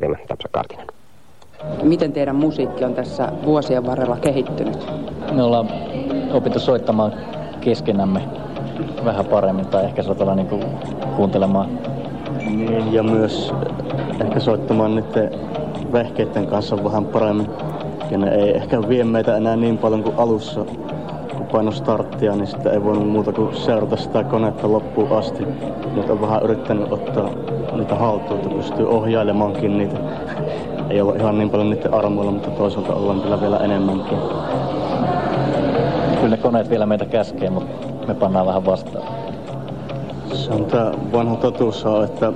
Extreme, Tapsa Kartinen. Miten teidän musiikki on tässä vuosien varrella kehittynyt? Me ollaan opittu soittamaan keskenämme vähän paremmin tai ehkä saattaa niin kuin kuuntelemaan. Niin, ja myös ehkä soittamaan niiden vehkeiden kanssa vähän paremmin. Ja ne ei ehkä vie meitä enää niin paljon kuin alussa. Kun paino starttia, niin sitten ei voinut muuta kuin seurata sitä konetta loppuun asti. Nyt on vähän yrittänyt ottaa niitä haltuun, että pystyy ohjailemaankin niitä. Ei ole ihan niin paljon niiden armoilla, mutta toisaalta ollaan kyllä vielä enemmänkin. Kyllä ne koneet vielä meitä käskee, mutta me pannaan vähän vastaan. Se on tää vanha totuus että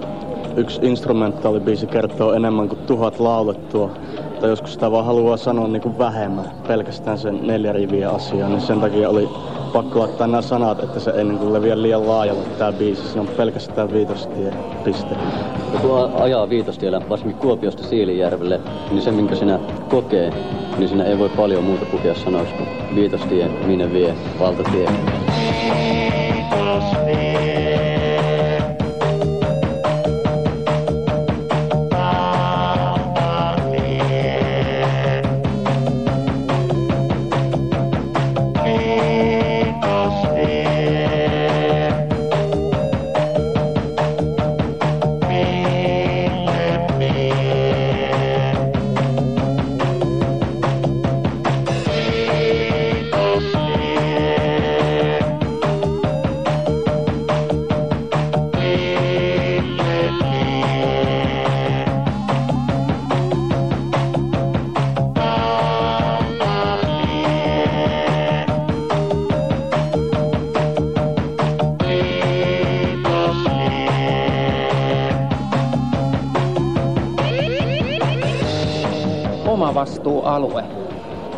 yksi instrumentaalibiisi kertoo enemmän kuin tuhat laulettua. Tai joskus sitä vaan haluaa sanoa niin kuin vähemmän, pelkästään sen neljä riviä asiaa, niin sen takia oli pakko laittaa nämä sanat, että se ei niin kuin leviä liian laajalle tämä biisi. Se on pelkästään viitostie, piste. Ja kun ajaa viitostiellä, varsinkin Kuopiosta Siilijärvelle, niin se minkä sinä kokee, niin sinä ei voi paljon muuta pukea sanoiksi kuin viitostie, minne vie, valtatie. Viitostie.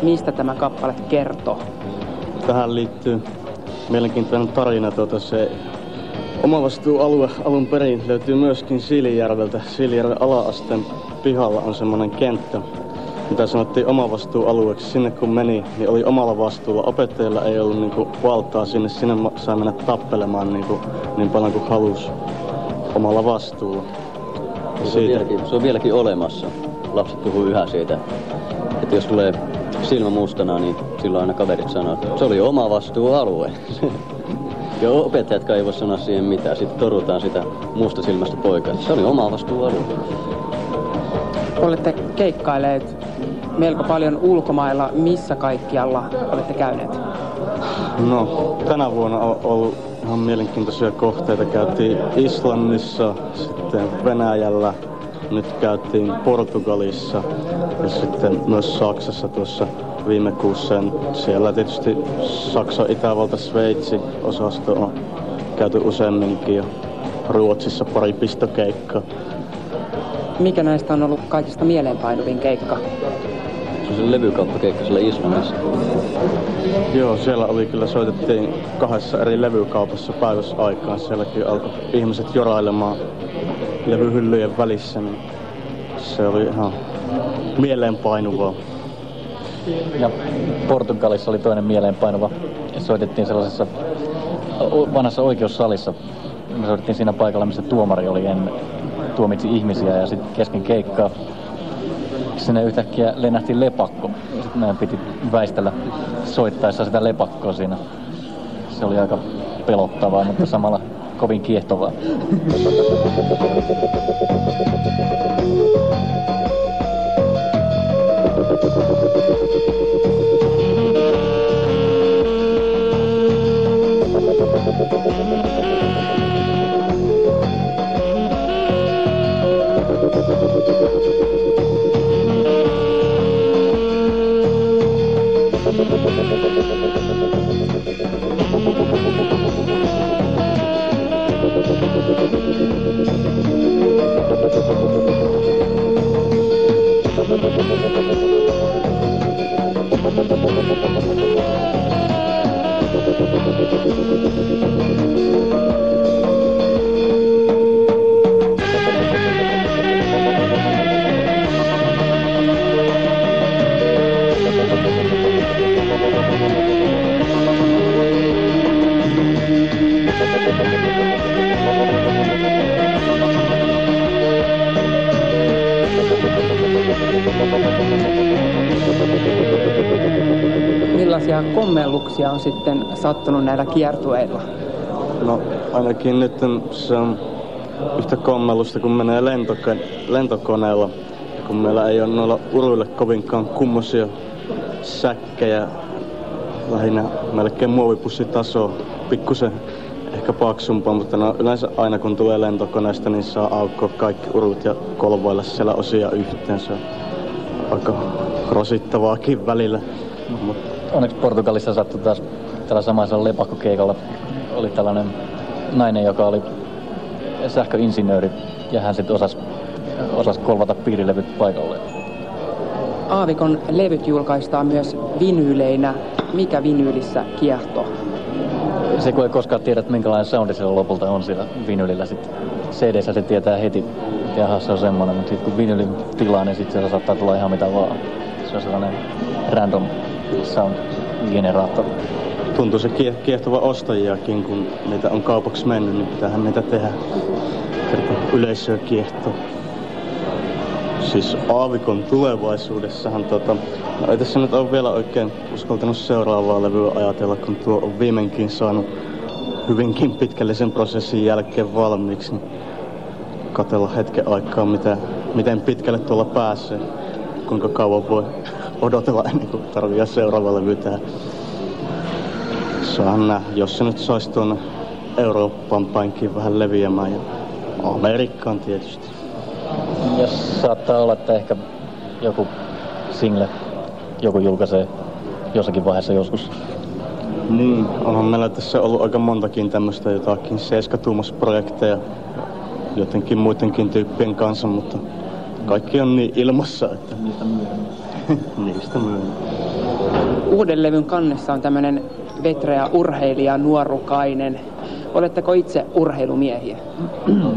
Mistä tämä kappale kertoo? Tähän liittyy mielenkiintoinen tarina. Tuota, se omavastuualue alun perin löytyy myöskin Siilijärveltä. Siilijärven ala-asteen pihalla on semmoinen kenttä, mitä sanottiin omavastuualueeksi. Sinne kun meni, niin oli omalla vastuulla. Opettajilla ei ollut niin kuin, valtaa sinne. Sinne saa mennä tappelemaan niin, kuin, niin paljon kuin halusi omalla vastuulla. Se on, vieläkin, se on vieläkin olemassa. Lapset puhuu yhä siitä että jos tulee silmä mustana, niin silloin aina kaverit sanoo, että se oli oma vastuualue. ja opettajat ei voi sanoa siihen mitään. Sitten torutaan sitä musta silmästä poikaa. Se oli oma vastuualue. Olette keikkailleet melko paljon ulkomailla. Missä kaikkialla olette käyneet? No, tänä vuonna on ollut ihan mielenkiintoisia kohteita. Käytiin Islannissa, sitten Venäjällä, nyt käytiin Portugalissa ja sitten myös Saksassa tuossa viime kuussa. Siellä tietysti Saksa, Itävalta, Sveitsi osasto on käyty useamminkin ja Ruotsissa pari pistokeikkaa. Mikä näistä on ollut kaikista mieleenpainuvin keikka? Se on se levykauppakeikka siellä Islannissa. Joo, siellä oli kyllä, soitettiin kahdessa eri levykaupassa päiväsaikaan. Sielläkin alkoi ihmiset jorailemaan levyhyllyjen välissä, niin se oli ihan mieleenpainuvaa. Ja Portugalissa oli toinen mieleenpainuva. Soitettiin sellaisessa vanhassa oikeussalissa. Me soitettiin siinä paikalla, missä tuomari oli ennen tuomitsi ihmisiä ja sitten kesken keikkaa sinne yhtäkkiä lennähti lepakko. Sitten meidän piti väistellä soittaessa sitä lepakkoa siinä. Se oli aika pelottavaa, mutta samalla Kovinkin Jehtova. Kommelluksia on sitten sattunut näillä kiertueilla? No ainakin nyt se on yhtä kommellusta, kun menee lentokone- lentokoneella. Kun meillä ei ole noilla uruille kovinkaan kummosia säkkejä, lähinnä melkein muovipussitaso, pikkusen ehkä paksumpaa, mutta no, yleensä aina kun tulee lentokoneesta, niin saa aukkoa kaikki urut ja kolvoilla siellä osia yhteen. Se on aika rasittavaakin välillä. Mut. Onneksi Portugalissa sattui taas tällä samaisella lepakkokeikalla. Oli tällainen nainen, joka oli sähköinsinööri ja hän sitten osasi, osasi kolvata piirilevyt paikalle. Aavikon levyt julkaistaan myös vinyyleinä. Mikä vinyylissä kiehtoo? Se kun ei koskaan tiedä, että minkälainen soundi siellä lopulta on siellä vinyylillä. Sitten cd se tietää heti, että jaha, se on semmoinen, mutta sitten kun vinyylin tilaa, niin sitten siellä saattaa tulla ihan mitä vaan. Se on sellainen random sound generaattori. Tuntuu se kiehtova ostajiakin, kun niitä on kaupaksi mennyt, niin pitäähän niitä tehdä. Kerta yleisöä kiehtoo. Siis Aavikon tulevaisuudessahan tota, no ei tässä nyt ole vielä oikein uskaltanut seuraavaa levyä ajatella, kun tuo on viimeinkin saanut hyvinkin pitkällisen prosessin jälkeen valmiiksi. Niin katella hetken aikaa, mitä, miten pitkälle tuolla pääsee. Kuinka kauan voi odotella ennen kuin tarvii seuraava levy tehdä. Saahan nähdä, jos se nyt saisi tuonne Eurooppaan päinkin vähän leviämään ja Amerikkaan tietysti. Ja saattaa olla, että ehkä joku single, joku julkaisee jossakin vaiheessa joskus. Niin, onhan meillä tässä ollut aika montakin tämmöistä jotakin seiskatuumasprojekteja jotenkin muidenkin tyyppien kanssa, mutta kaikki on niin ilmassa, että... Niistä myöhemmin. Niistä myöhemmin. Uuden levyn kannessa on tämmöinen vetreä urheilija, nuorukainen. Oletteko itse urheilumiehiä?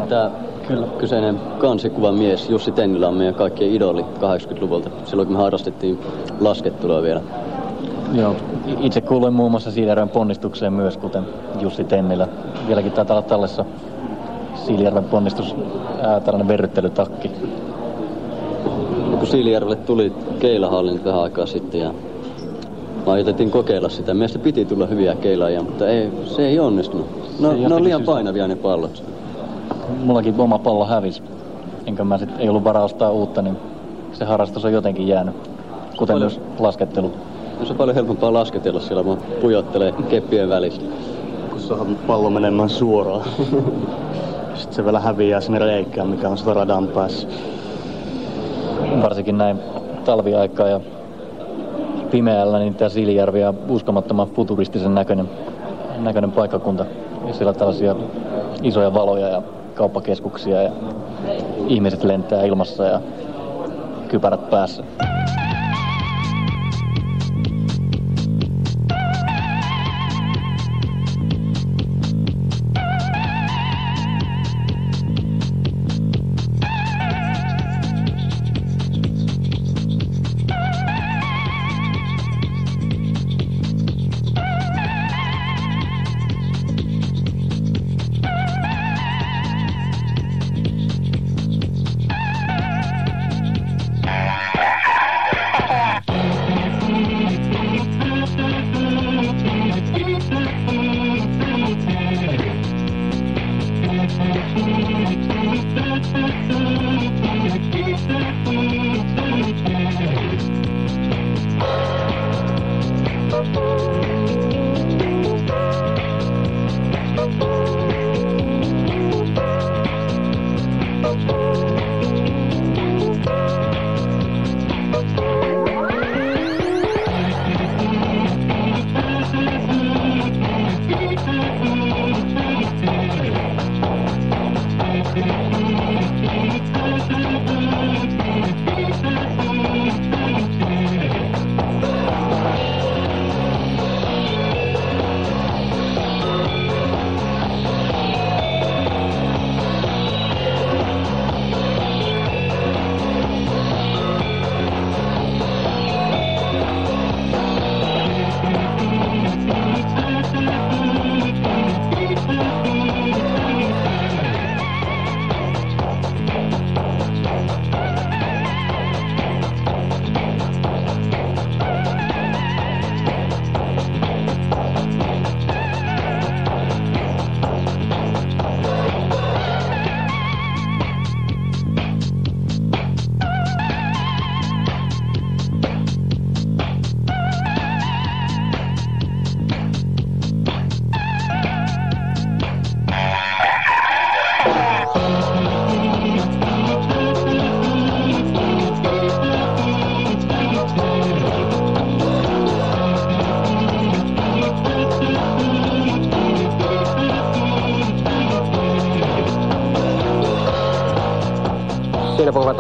Tämä Kyllä. kyseinen kansikuvan mies Jussi Tennilä on meidän kaikkien idoli 80-luvulta, silloin kun me harrastettiin laskettelua vielä. Joo, itse kuuluin muun muassa Siilijärven ponnistukseen myös, kuten Jussi Tennilä. Vieläkin taitaa olla tallessa Siilijärven ponnistus, ää, tällainen verryttelytakki. Kun Siilijärvelle tuli keilahallin vähän aikaa sitten ja mä ajatettiin kokeilla sitä. Meistä piti tulla hyviä keilaajia, mutta ei, se ei onnistunut. No, ne on liian painavia ne pallot mullakin oma pallo hävisi. Enkä mä sit, ei ollut varaa ostaa uutta, niin se harrastus on jotenkin jäänyt. Kuten paljon, myös laskettelu. No se on paljon helpompaa lasketella siellä, kun pujottelee keppien välissä. Kun saa pallo menemään suoraan. Sitten se vielä häviää sinne reikään, mikä on sitä radan päässä. Varsinkin näin talviaikaa ja pimeällä, niin tämä Siilijärvi on uskomattoman futuristisen näköinen, näköinen paikkakunta. Ja siellä tällaisia isoja valoja ja kauppakeskuksia ja ihmiset lentää ilmassa ja kypärät päässä.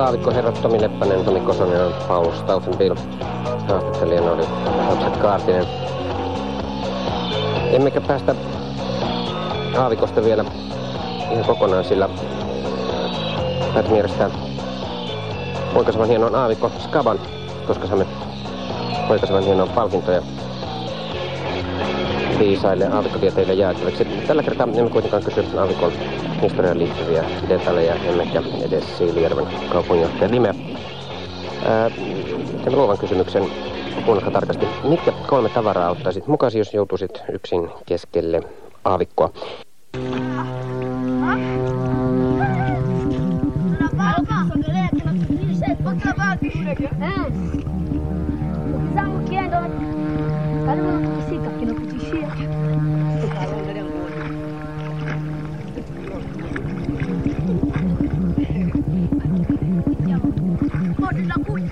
Aavikkoherrat Tomi Leppänen, Tomi Kosonen ja Paulus Stauffenbil. Haastattelijana oli Otset Kaartinen. Emmekä päästä aavikosta vielä ihan kokonaan, sillä täytyy mielestä poikasevan hienon aavikko Skaban, koska saamme poikasevan hienon palkintoja viisaille aavikkotieteille jäätäväksi. Tällä kertaa emme kuitenkaan kysy aavikon historiaan liittyviä detaljeja, emmekä edes Siilijärven kaupunginjohtajan nimeä. Teemme luovan kysymyksen kuunnelkaa tarkasti. Mitkä kolme tavaraa ottaisit mukasi, jos joutuisit yksin keskelle aavikkoa? la boule.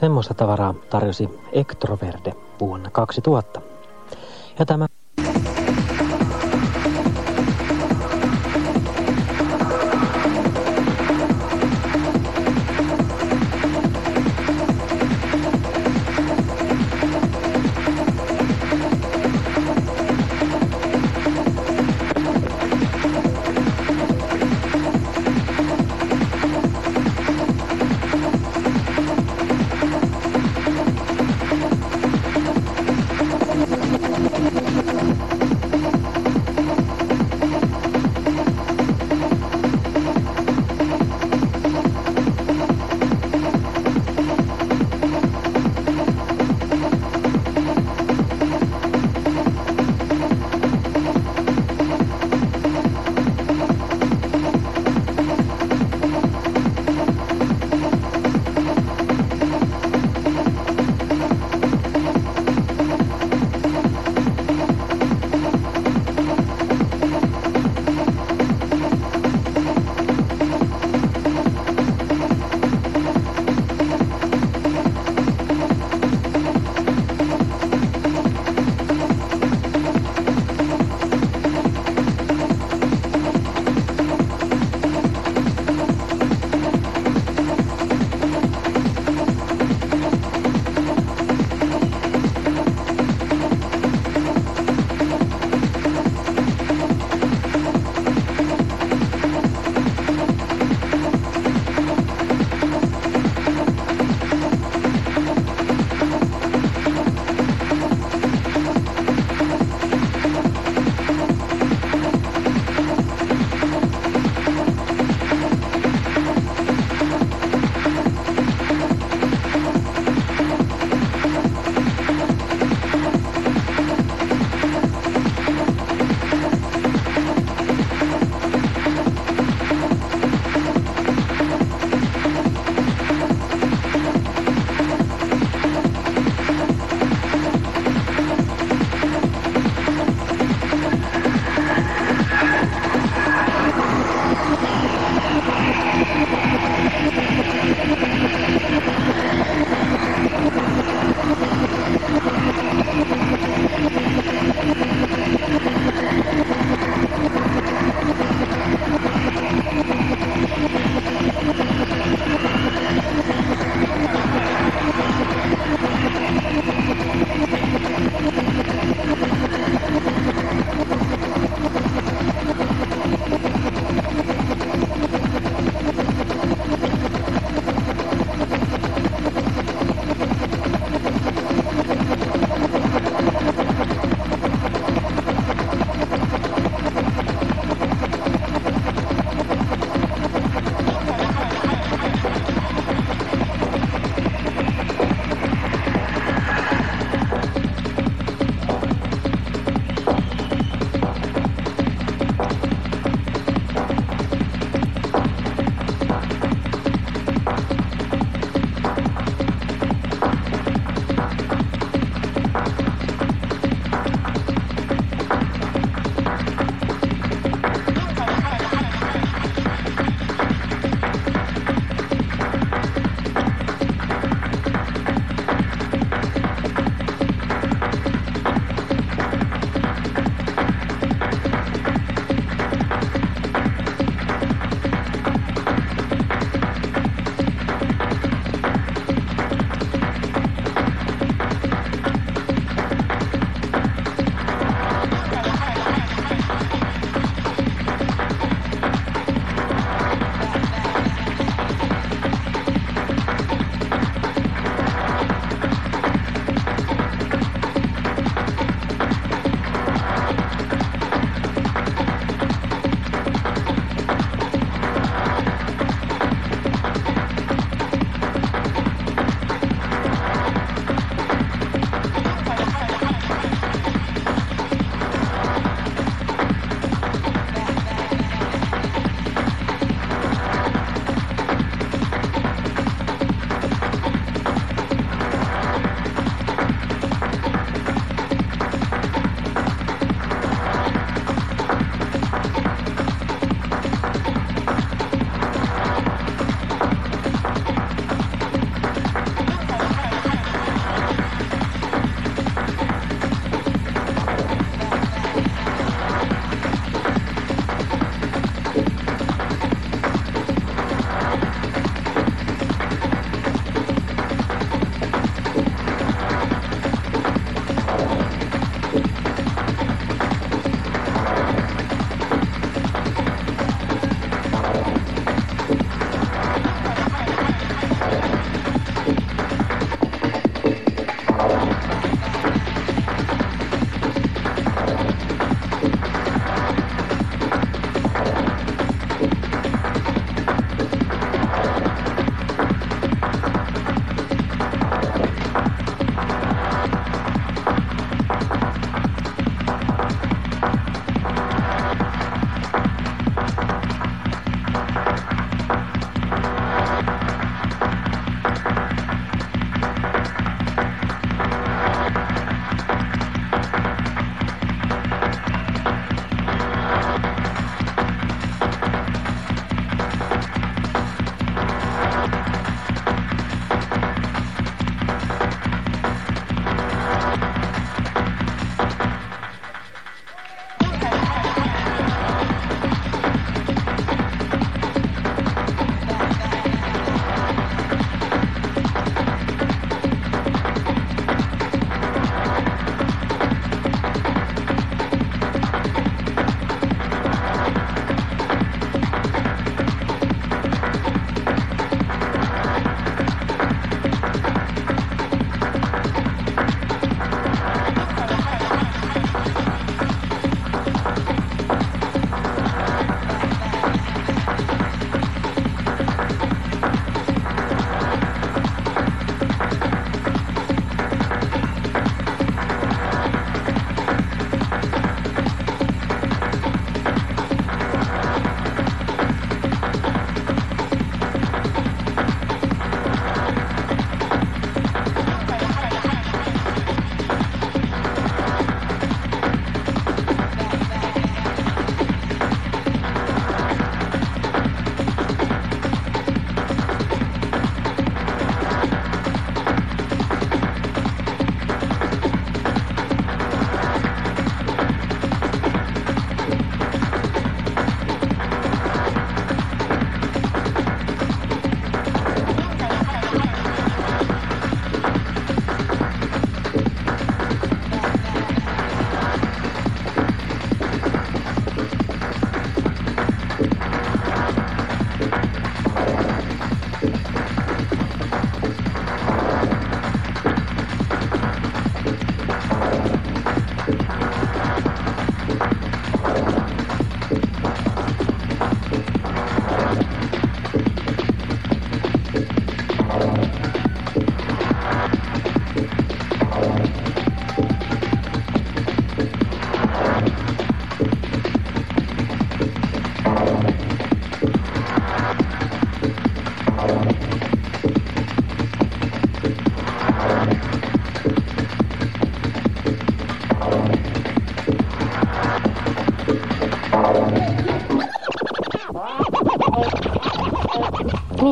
Semmoista tavaraa tarjosi Ektroverde vuonna 2000. Ja tämä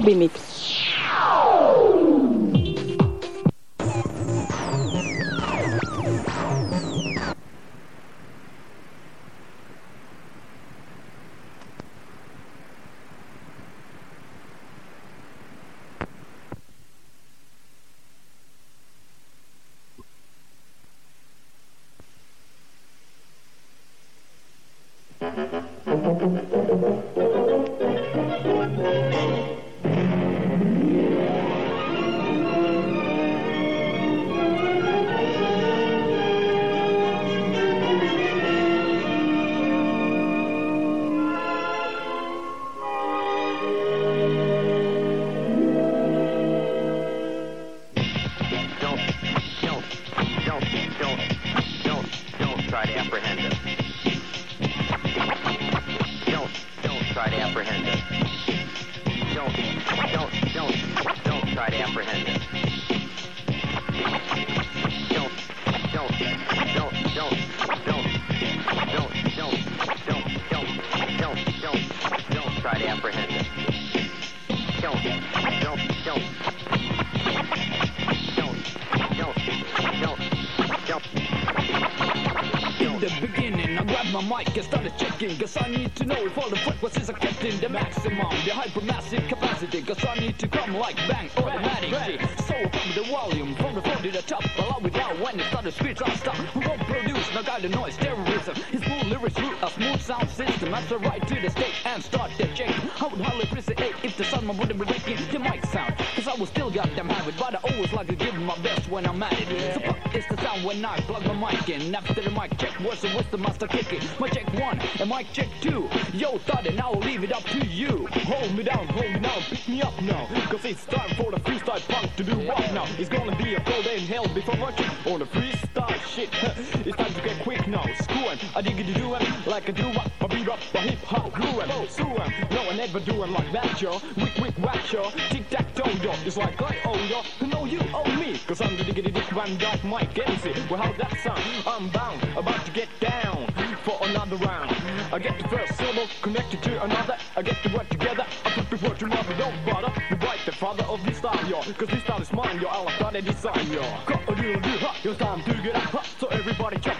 Bimix. Cause I need to know if all the frequencies are kept in the maximum. The hypermassive capacity. Cause I need to come like bang automatic. So from the volume, from the floor to the top Allow it out when it started speech I stop. We won't produce no of noise, terrorism. His smooth lyrics through a smooth sound system. As I ride to the stage and start the check I would highly appreciate if the sun wouldn't be breaking the mic sound Cause I will still goddamn have it But I always like to give my best when I'm at it. So when I plug my mic in. After the mic check, what's the wisdom master kicking? My check one and mic check two. Yo, thought now I'll leave it up to you. Hold me down, hold me down, pick me up now. Cause it's time for the freestyle punk to do what now? It's gonna be a cold day in hell before working on the freestyle shit 'em I dig it to do 'em like I do up I beat up a hip hop crew 'em, sue 'em No, I never do 'em like that, yo. Wick, wick, whack, yo. Tic tac toe, yo It's like I owe oh, yo No, you? Owe me. Cause I'm the diggity dick Van Dyke Mike MC Well, how that sound? I'm bound, about to get down For another round. I get the first syllable connected to another. I get the word together. I put the word to mother Don't bother Me write the father of this style, yo. Cause this style is mine, yo. I Alla started design, yo. Cut a deal, do ha It's time to get up, So everybody jump,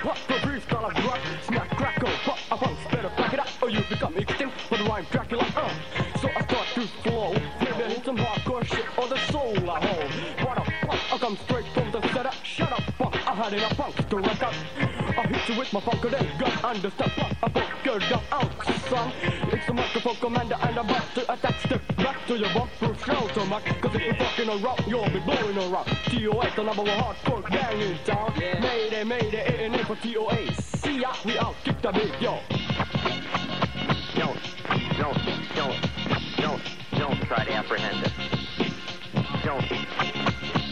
punk I had enough punk to rock up. I hit you with my then gun understand punk I bunker down out son. It's the microphone commander and I'm about to attack Step back to your bumper shelter Mac. Cause if you're fucking around you'll be blowing around. TOA the number one hardcore gang in town. Mayday, mayday, it ain't for TOA See ya, we out, kick the beat, yo. Don't, don't, don't, don't, don't try to apprehend it. Don't,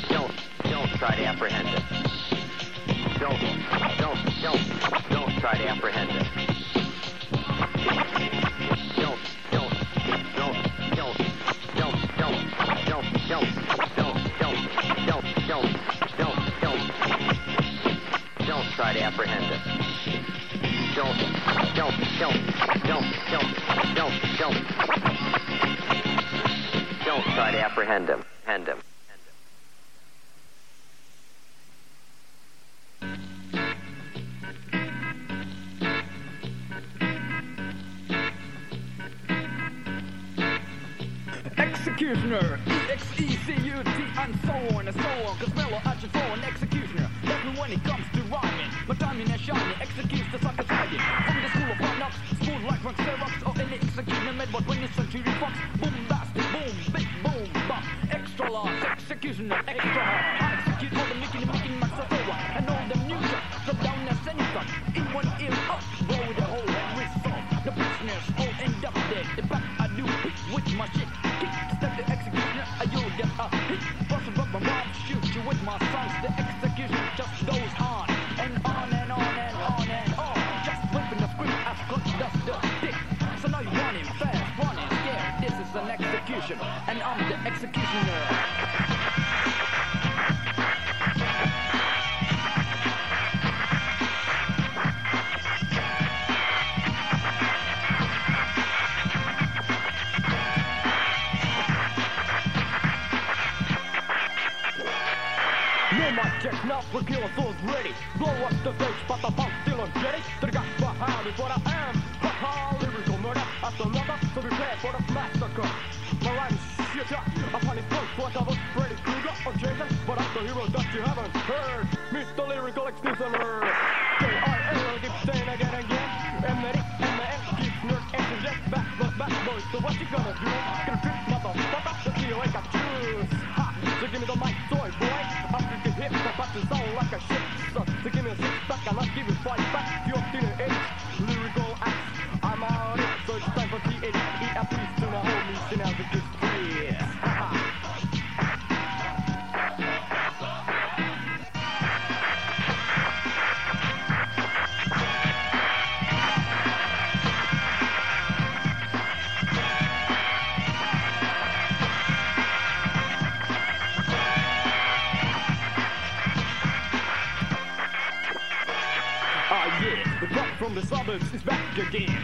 don't, don't try to apprehend us. Don't, don't, don't, don't try to apprehend us. Don't, don't, don't, don't, don't, don't, don't, don't, don't, don't, don't, don't, don't, don't, try to apprehend us. Don't, don't, don't, don't, don't, don't, don't, don't try to apprehend him. Hand him. Executioner, E-X-E-C-U-T and so on and so on. Cause Mellow action for an executioner. That's me when it comes to rhyming My timing is shiny, executes the suckers hiding From the school of knocks, smooth like Frank Xerox Or any executioner made by 20th century fox Boom, bastard, boom, big boom, bop. Extra large, executioner, extra hard. I execute all the Mickey, the Mickey, Max, Sowa And all the shots, drop down as any fuck In one ear, up, blow with the whole result The prisoners all end up dead. The back I do it with my shit. Kick, and you'll get a hit Bust a rubber bomb, shoot you with my songs The execution just goes on And on and on and on and on Just flipping the script as close does the dick So now you're running fast, running scared This is an execution, and I'm the executioner we're killing souls ready. Blow up the stage, but the pump still on jetty. To the gas behind is what I am. Haha, lyrical murder after another, so prepare for the massacre. My rhyme's shit up, a funny punk like I was Freddy Krueger or Jason, but I'm the hero that you haven't heard. Mr. Lyrical Excuser. K-I-L, keep saying again and again. M-A-D, M-A-N, keep nerd, just back, but back, boys. So what you gonna do? Gonna trip, motherfucker, see you like juice. Ha! So give me the mic, shit. So, give me a six pack, and I'll give you five back. You're teenage lyrical your game.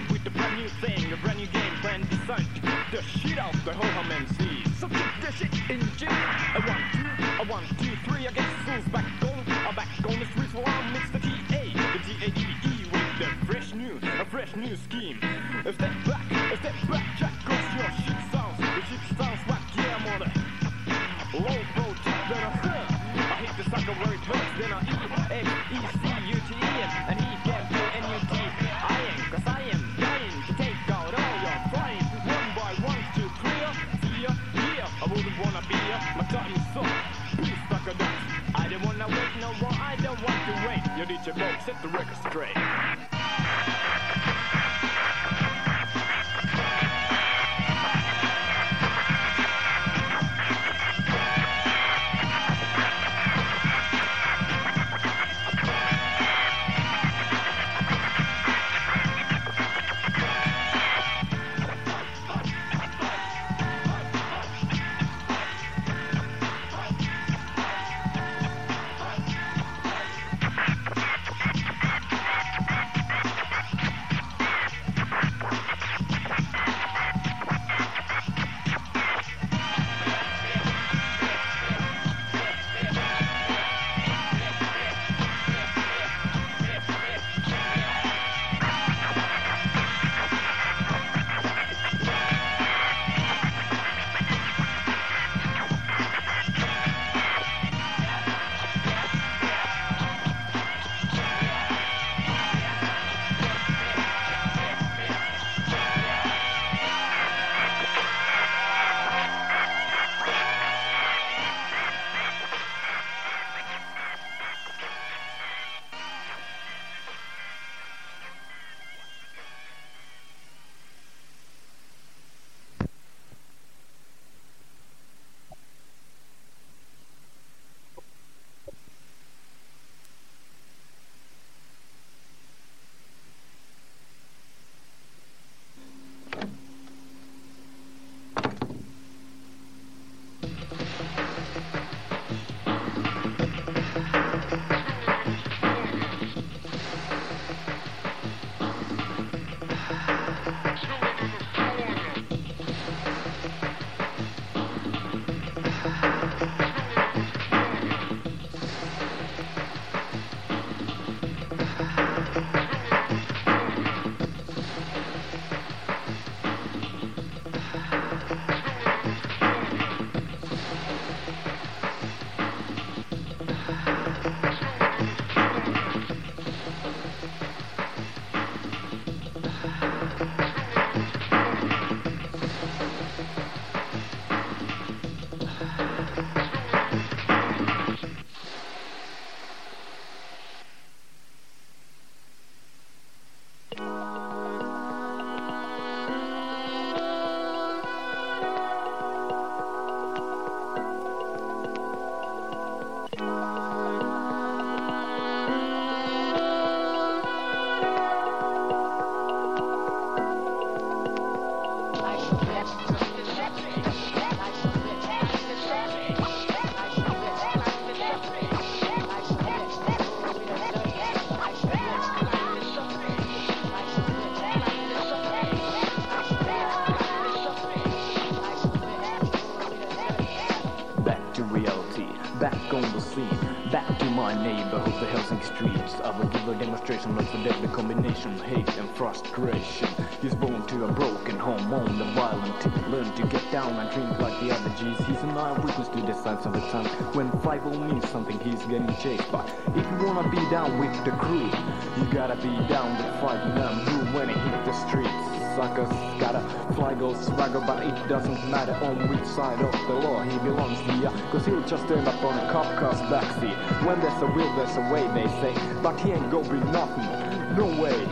My neighborhood, the Helsinki streets. I will give a demonstration of the deadly combination hate and frustration. He's born to a broken home, on the violent. Learn to get down and drink like the other G's. He's an eyewitness to the signs of the time. When 5 means something, he's getting chased by. If you wanna be down with the crew, you gotta be down with fight man blue when he hit the streets. Suckers gotta fly go swagger, but it doesn't matter on which side of the law he belongs here. Uh, Cause he'll just end up on a cop car's backseat. When there's a will, there's a way, they say. But he ain't gonna be nothing. No way.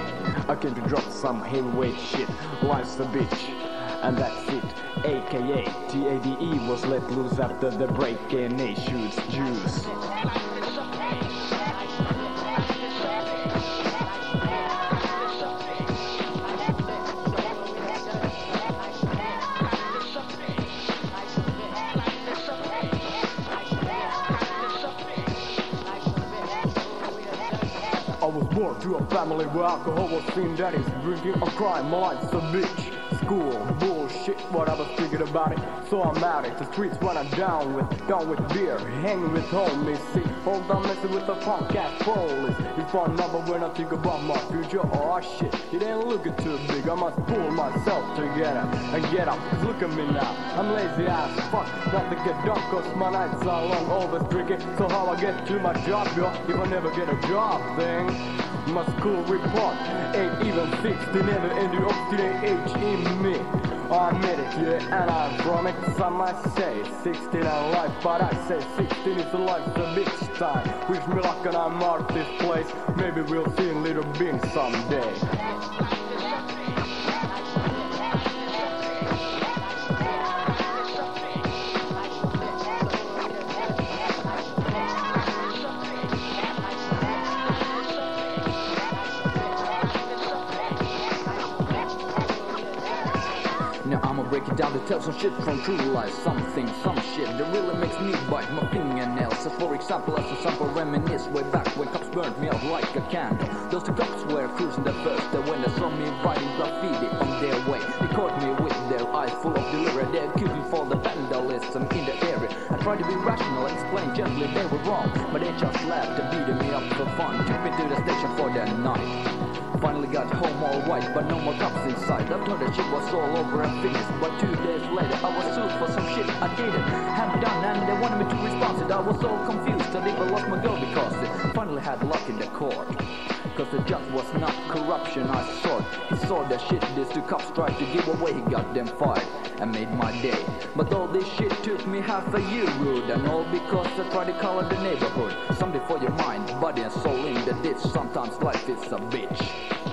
I came to drop some heavyweight shit. Life's a bitch. And that's it. AKA TADE was let loose after the break and he shoots Jews. Where alcohol was seen that is drinking a crime, my life's a bitch. School, bullshit, what I was thinking about it. So I'm at it, the streets what I'm down with, down with beer, hanging with homies. See, hold on, messing with the punk ass police. It's my number when I think about my future. Oh shit, it ain't looking too big. I must pull myself together and get up. look at me now, I'm lazy ass fuck. To get done cause my nights are long, always drinking. So how I get to my job, yo? If I never get a job, thing. My school report ain't even fixed. They never ended up to the age in me. I admit it, yeah, and I'm from it. Some might say 16 and life, but I say 16 is the life of bitch time. Wish me luck and out of this place. Maybe we'll see in Little Bing someday. Tell some shit from true life Something, some shit that really makes me bite my fingernails. So for example, as a sample reminisce Way back when cops burned me out like a candle. Those two cops were cruising the first day When they saw me writing graffiti on their way. They caught me with their eyes full of delirium. They accused me for the vandalism in the area. I tried to be rational, explain gently they were wrong But they just laughed and beating me up for fun. Took me to the station for the night Finally got home all white, but no more cops inside. I thought that shit was all over and finished, but two days later I was sued for some shit I didn't have done, and they wanted me to respond it. I was so confused, I even lost my girl because it finally had luck in the court. Cause the judge was not corruption I saw. He saw that shit this two cops tried to give away, he got them fired and made my day. But all this shit took me half a year, rude, and all because I tried to color the neighborhood. Something for your mind, body and soul in the ditch. Sometimes life is a bitch.